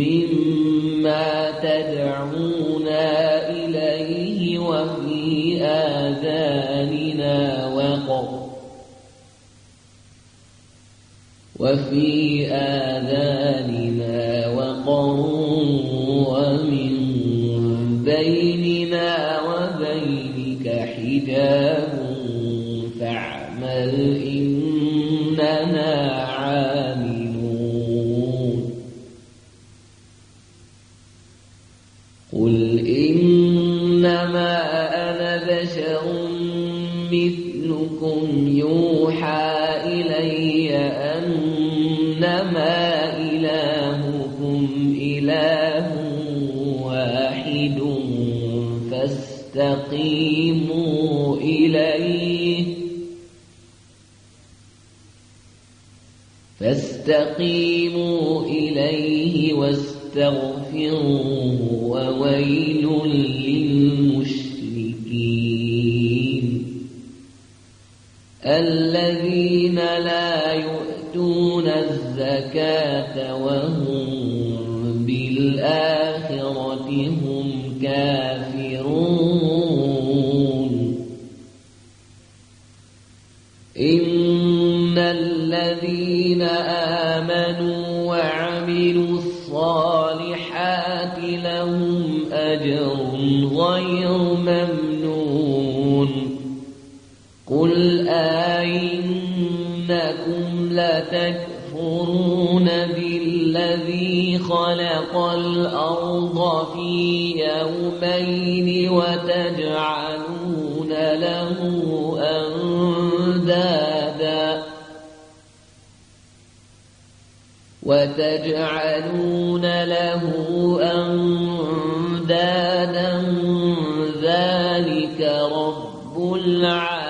مما إليه وفي آذاننا وقر ومن بيننا وبينك حجاب فاستقيموا إليه. فاستقيموا إليه واستغفروه وويل للمشركين. الذين لا يؤتون الزكاة أئنكم لتكفرون بالذي خلق الأرض في يومين وتجعلون له أندادا وتجعلون له أندادا ذلك رب العالمين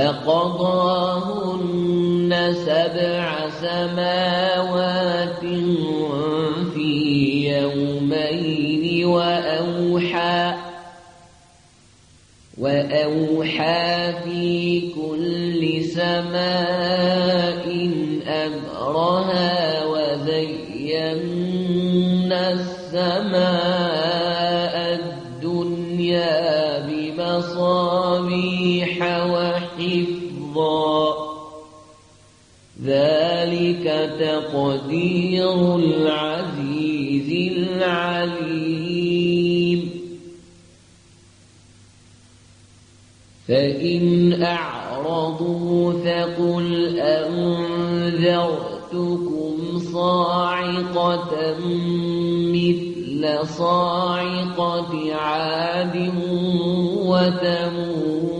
فقضاهن سبع سماوات في يومين وأوحى وأوحى في كل سماء أمرها وزينا السماء. ذلك تقدير العزيز العليم. فإن أعرضوا فقل أنذرتكم صاعقة مثل صاعقة عاد وتمود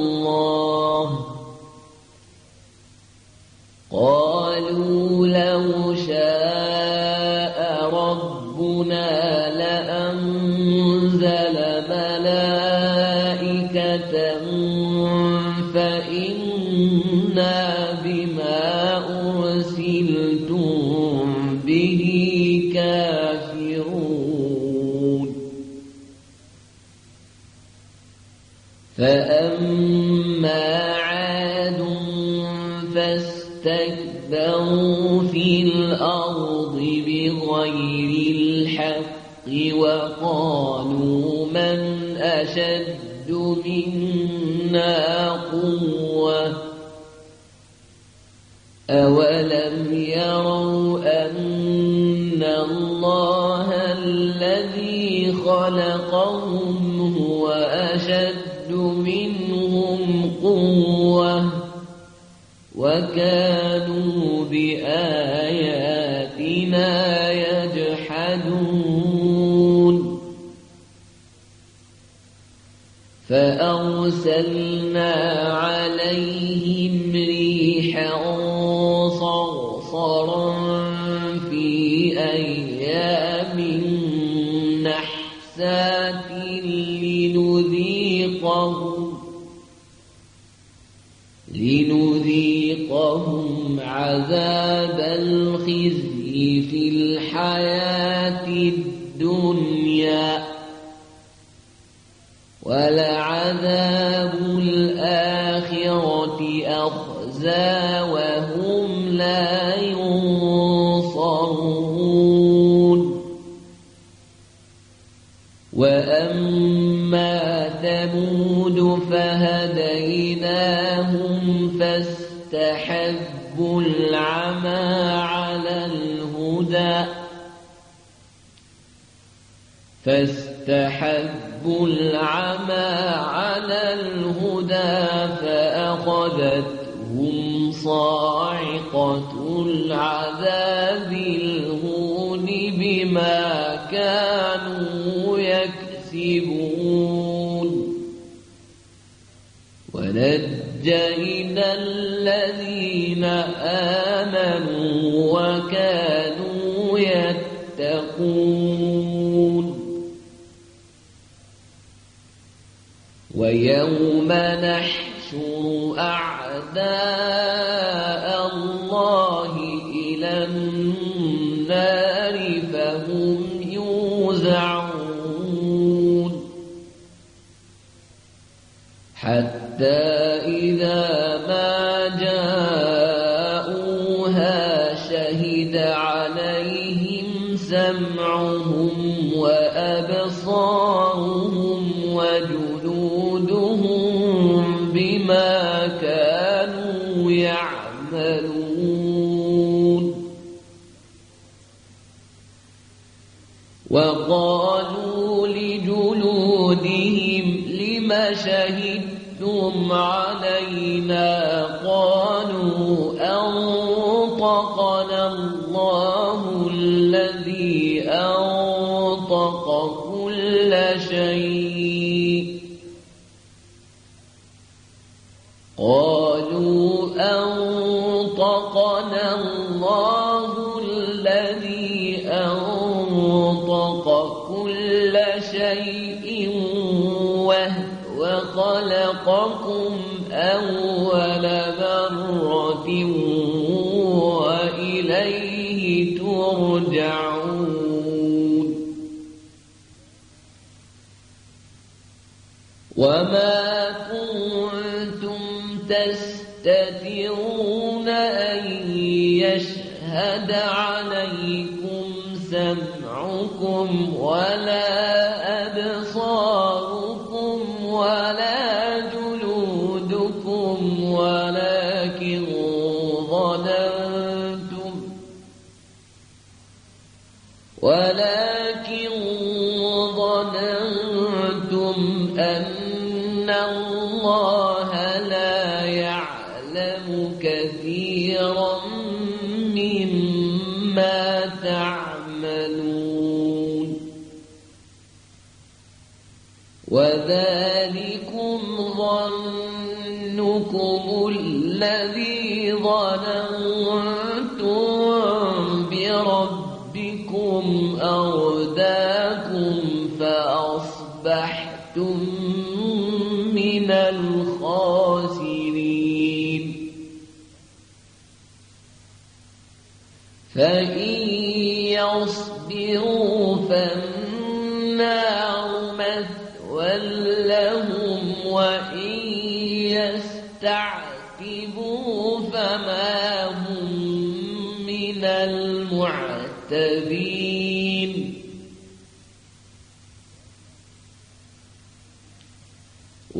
فاستكبروا في الأرض بغير الحق وقالوا من أشد منا قوة؟ أولم يروا أن الله الذي خلقهم هو أشد منهم قوة؟ وكانوا بآياتنا يجحدون. فأرسلنا عليهم ريحا صرصرا في أيام نحسات لنذيقهم لنذيقهم عذاب الخزي في الحياة الدنيا ولعذاب الآخرة أخزى وهم لا ينصرون. وأما ثمود فهديناهم فاستحبوا العمى على الهدى. فاستحبوا العمى على الهدى فأخذتهم صاعقة العذاب الهون بما كانوا يكسبون. ونجينا الذين آمنوا وكانوا يتقون ويوم نحشر يعملون. وقالوا لجلودهم لم شهدتم علينا؟ وما كنت تستترون أن يشهد عليكم سمعكم ولا ظنكم الذي ظننتم بربكم أرداكم فأصبحتم من الخاسرين.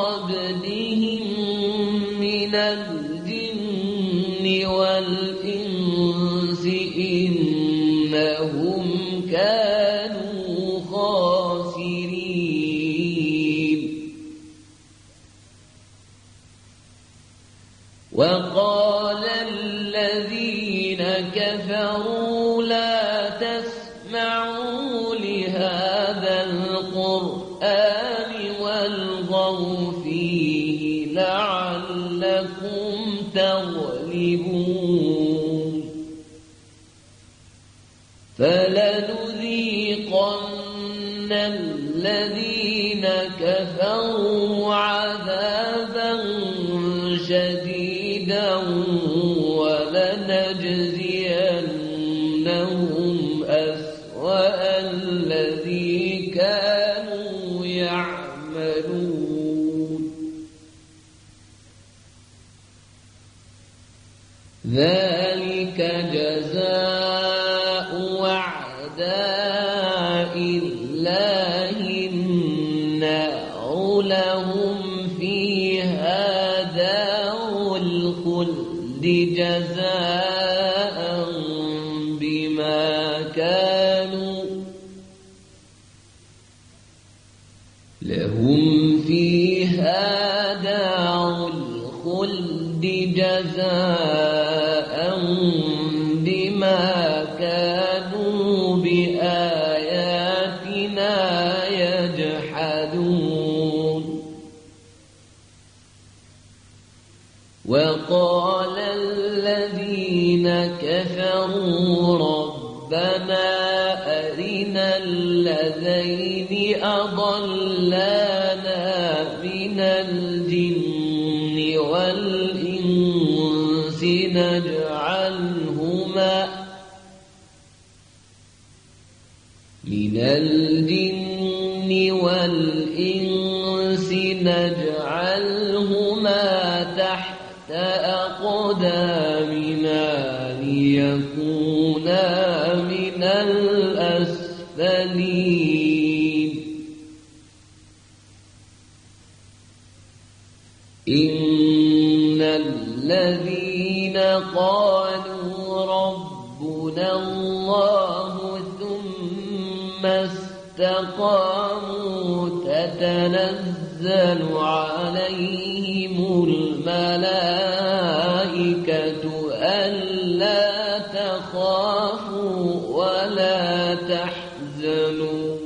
قبلهم الذين كفروا جزاء الجن والإنس نجعلهما تحت أقدامنا ليكونا من الأسفلين. إن الذين قالوا ربنا الله استقاموا تتنزل عليهم الملائكة ألا تخافوا ولا تحزنوا.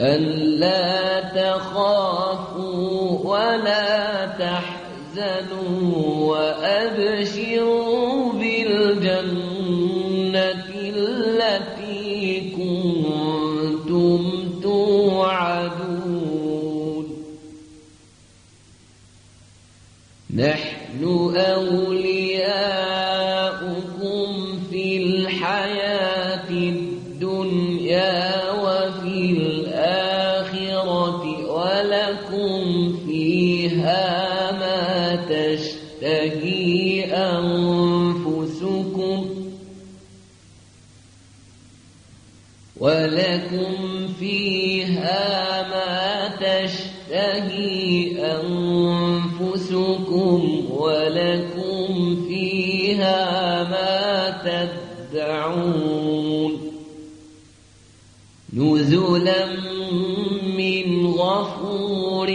ألا تخافوا ولا تحزنوا وأبشروا نحن أولياؤكم تدعون نزلا من غفور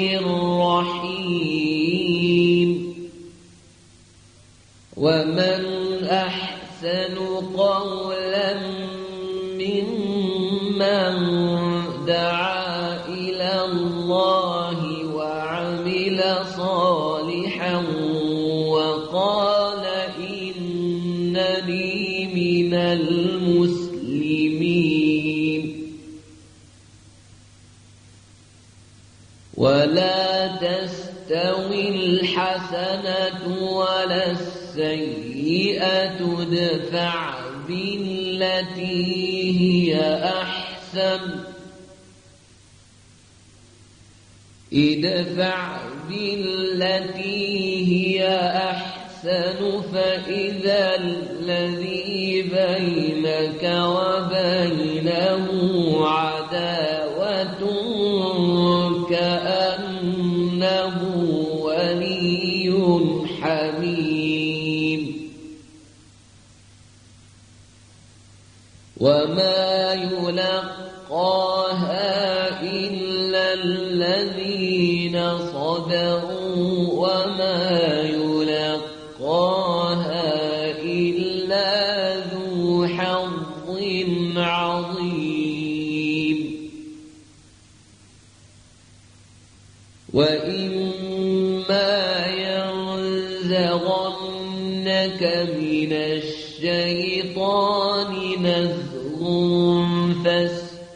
رحيم ومن أحسن قولا ممن دعا إلى الله وعمل صالحا ولا تستوي الحسنة ولا السيئة ادفع بالتي هي أحسن. ادفع بالتي هي أحسن فإذا الذي بينك وبينه عداوة. وما يلقاها إلا الذين صبروا وما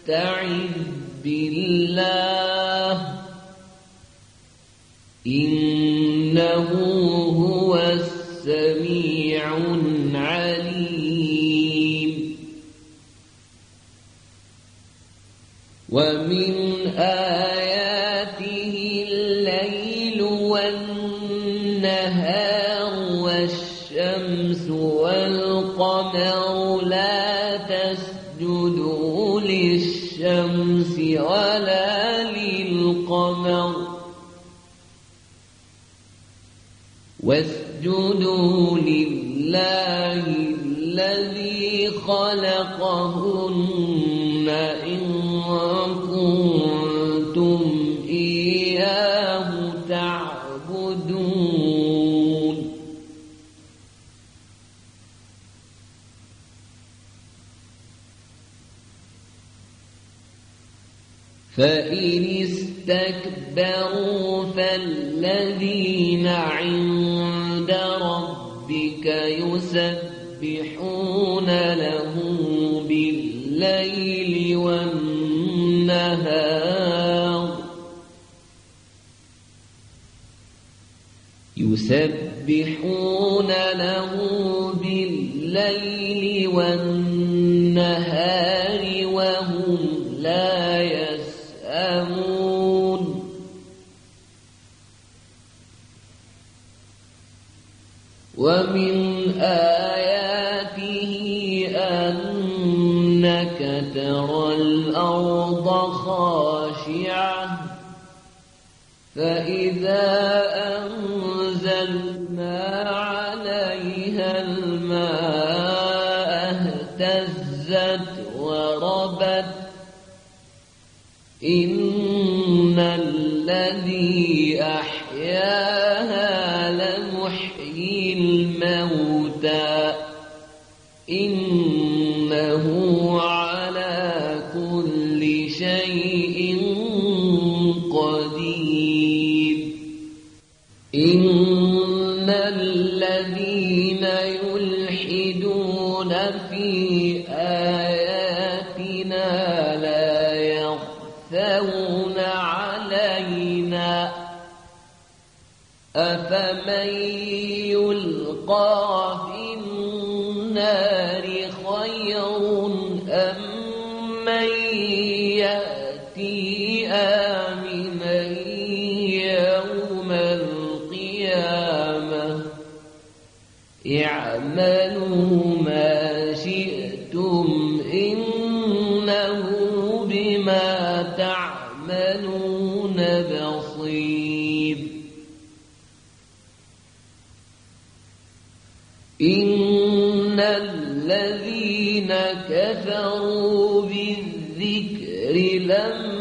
فاستعذ بالله. إنه هو السميع العليم. ومن آياته الليل والنهار والشمس والقمر لا ولا للقمر. واسجدوا لله الذي خلقهن فإن استكبروا فالذين عند ربك يسبحون له بالليل والنهار يسبحون له بالليل والنهار فإذا أنزلنا عليها الماء اهتزت وربت إن الذي أحياها لمحيي الموتى إنه إن الذين كفروا بالذكر لما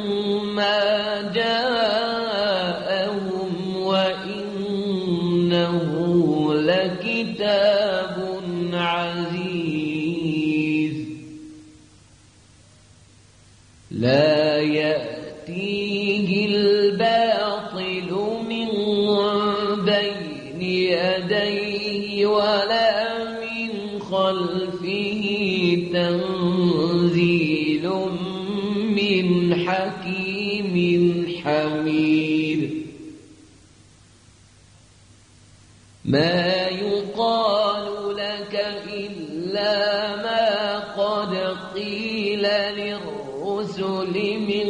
قيل للرسل من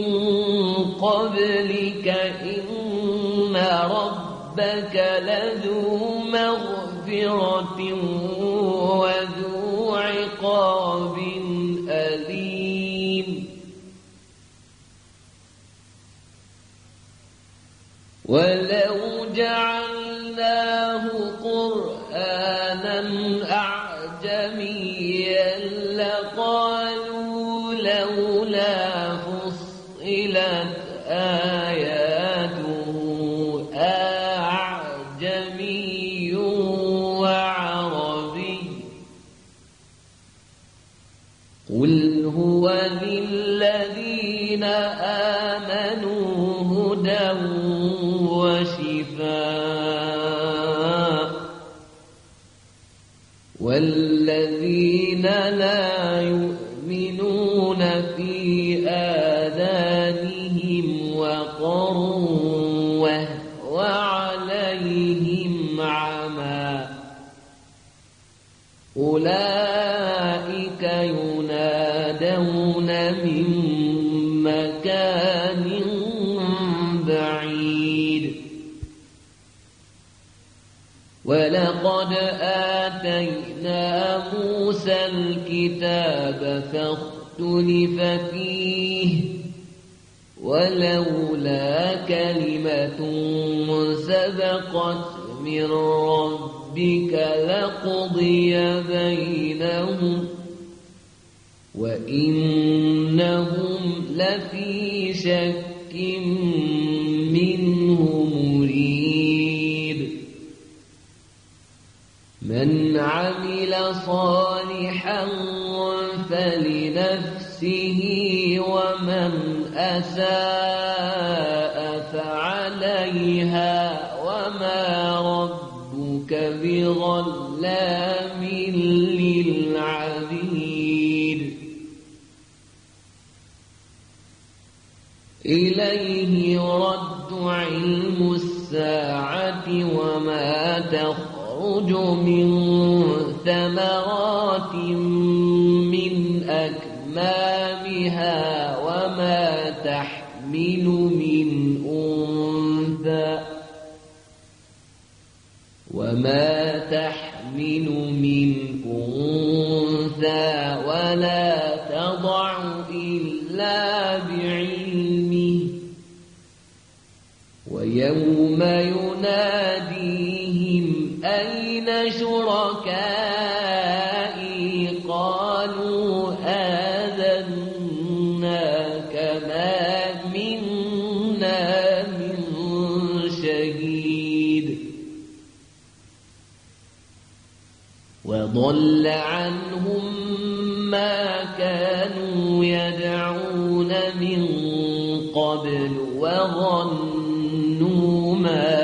قبلك إن ربك لذو مغفرة وذو عقاب أليم. ولو والذين لا موسى الكتاب فاختلف فيه ولولا كلمة سبقت من ربك لقضي بينهم وإنهم لفي شك من عمل صالحا فلنفسه ومن أساء فعليها وما ربك بظلام للعبيد إليه يرد علم الساعة وما تخرج من ثمرات من أكمامها وما تحمل من أنثى وما تحمل من أنثى ولا تضع إلا بعلمه ويوم شركائي قالوا آذناك ما منا من شهيد. وضل عنهم ما كانوا يدعون من قبل وظنوا ما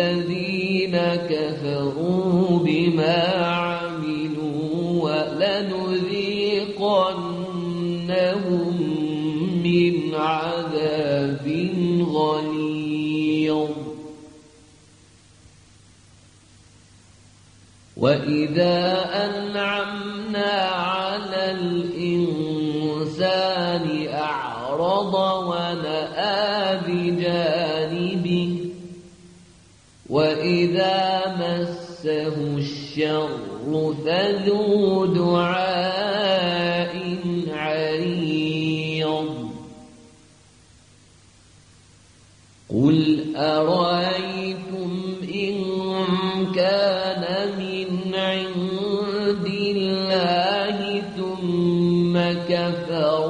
الذين كفروا بما عملوا ولنذيقنهم من عذاب غليظ. وإذا أنعمنا على الإنسان أعرض ونأى وإذا مسه الشر فذو دعاء عريض قل أرأيتم إن كان من عند الله ثم كفرتم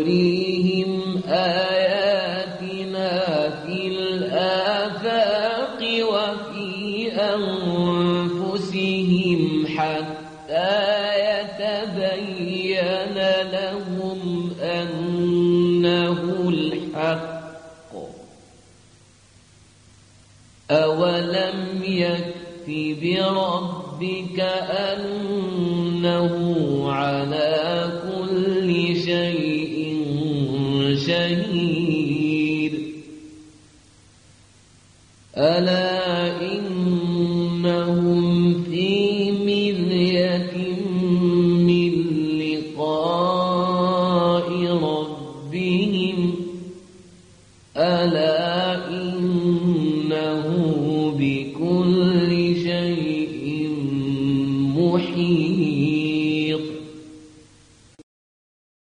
وفي أنفسهم حتى يتبين لهم أنه الحق. أولم يكف بربك أنه على كل شيء شهيد. ألا